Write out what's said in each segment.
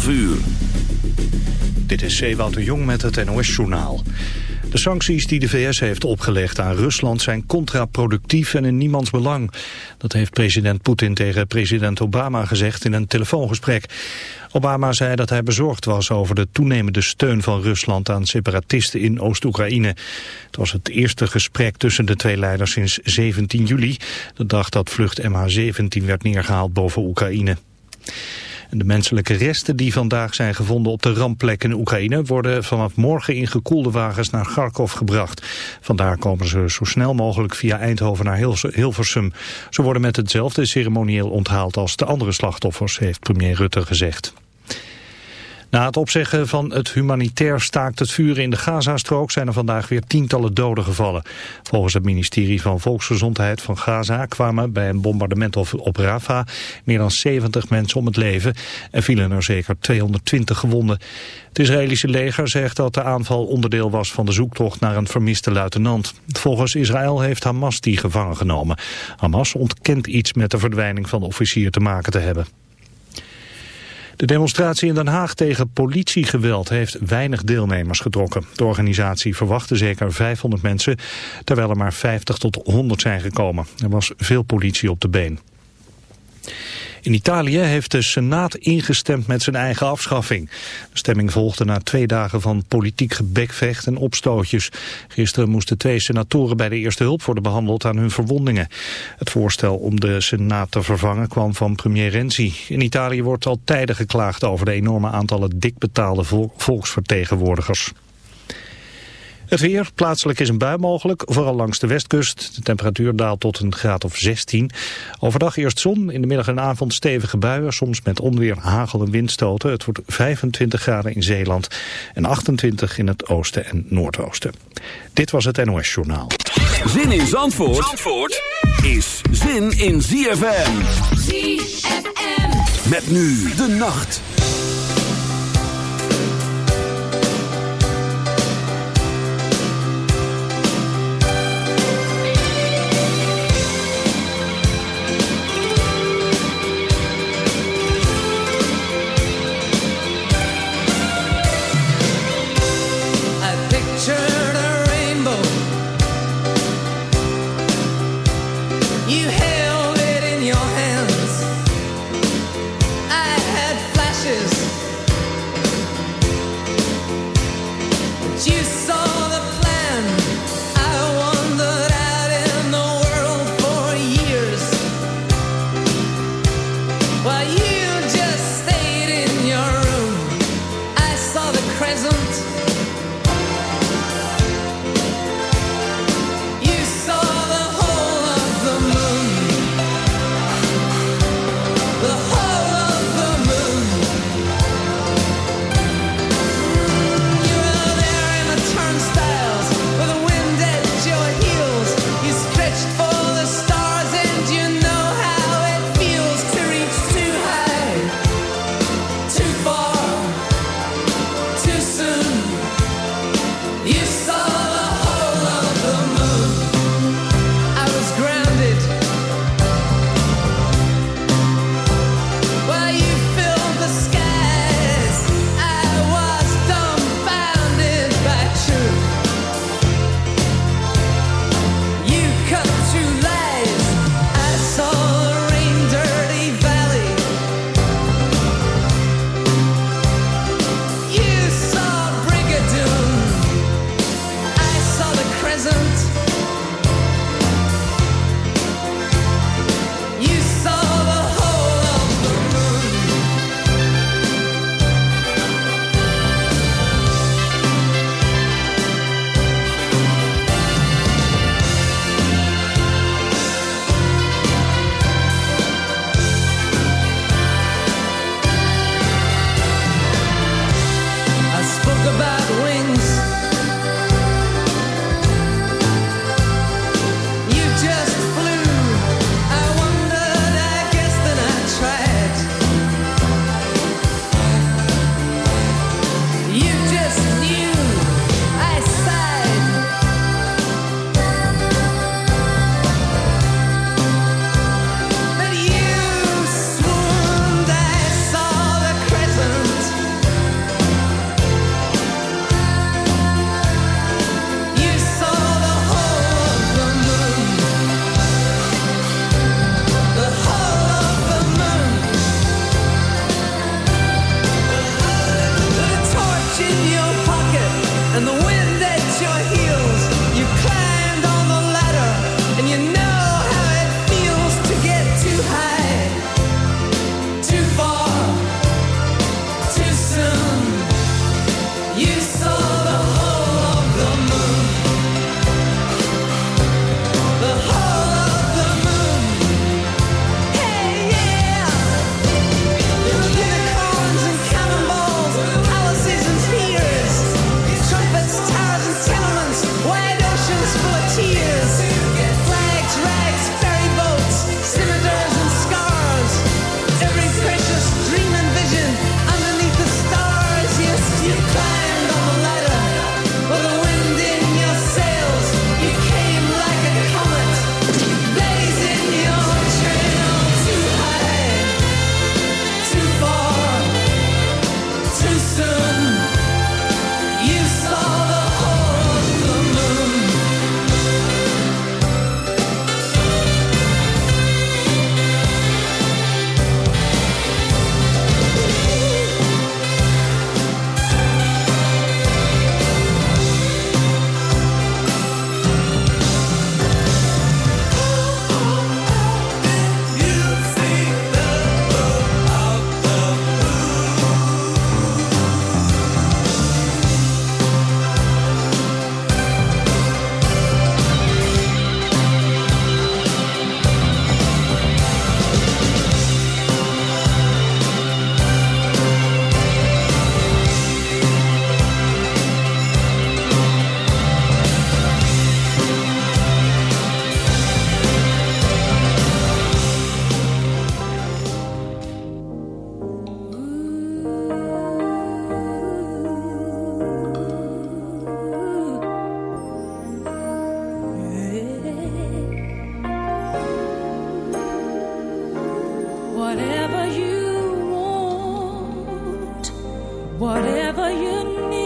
12 uur. Dit is Ewout de Jong met het NOS-journaal. De sancties die de VS heeft opgelegd aan Rusland zijn contraproductief en in niemands belang. Dat heeft president Poetin tegen president Obama gezegd in een telefoongesprek. Obama zei dat hij bezorgd was over de toenemende steun van Rusland aan separatisten in Oost-Oekraïne. Het was het eerste gesprek tussen de twee leiders sinds 17 juli, de dag dat vlucht MH17 werd neergehaald boven Oekraïne. De menselijke resten die vandaag zijn gevonden op de rampplek in Oekraïne worden vanaf morgen in gekoelde wagens naar Kharkov gebracht. Vandaar komen ze zo snel mogelijk via Eindhoven naar Hilversum. Ze worden met hetzelfde ceremonieel onthaald als de andere slachtoffers, heeft premier Rutte gezegd. Na het opzeggen van het humanitair staakt het vuren in de Gazastrook zijn er vandaag weer tientallen doden gevallen. Volgens het ministerie van Volksgezondheid van Gaza kwamen bij een bombardement op Rafah meer dan 70 mensen om het leven en vielen er zeker 220 gewonden. Het Israëlische leger zegt dat de aanval onderdeel was van de zoektocht naar een vermiste luitenant. Volgens Israël heeft Hamas die gevangen genomen. Hamas ontkent iets met de verdwijning van de officier te maken te hebben. De demonstratie in Den Haag tegen politiegeweld heeft weinig deelnemers getrokken. De organisatie verwachtte zeker 500 mensen, terwijl er maar 50 tot 100 zijn gekomen. Er was veel politie op de been. In Italië heeft de Senaat ingestemd met zijn eigen afschaffing. De stemming volgde na twee dagen van politiek gebekvecht en opstootjes. Gisteren moesten twee senatoren bij de eerste hulp worden behandeld aan hun verwondingen. Het voorstel om de Senaat te vervangen kwam van premier Renzi. In Italië wordt al tijden geklaagd over de enorme aantallen dikbetaalde volksvertegenwoordigers. Het weer, plaatselijk is een bui mogelijk, vooral langs de westkust. De temperatuur daalt tot een graad of 16. Overdag eerst zon, in de middag en avond stevige buien, soms met onweer, hagel en windstoten. Het wordt 25 graden in Zeeland en 28 in het oosten en noordoosten. Dit was het NOS Journaal. Zin in Zandvoort, Zandvoort is zin in ZFM. ZFM. Met nu de nacht. whatever you need.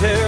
winter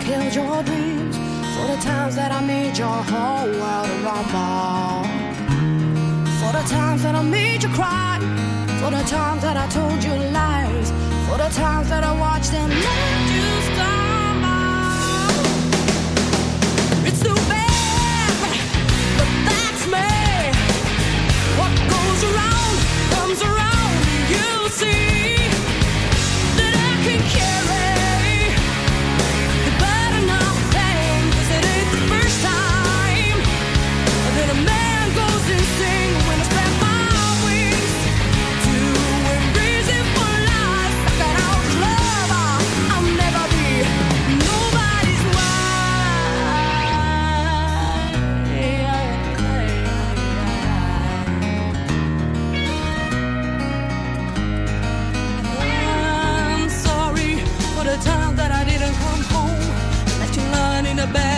killed your dreams, for the times that I made your whole world a rumble, for the times that I made you cry, for the times that I told you lies, for the times that I watched and let you stumble. It's too bad, but that's me. What goes around comes around. You'll see that I can carry. Bad.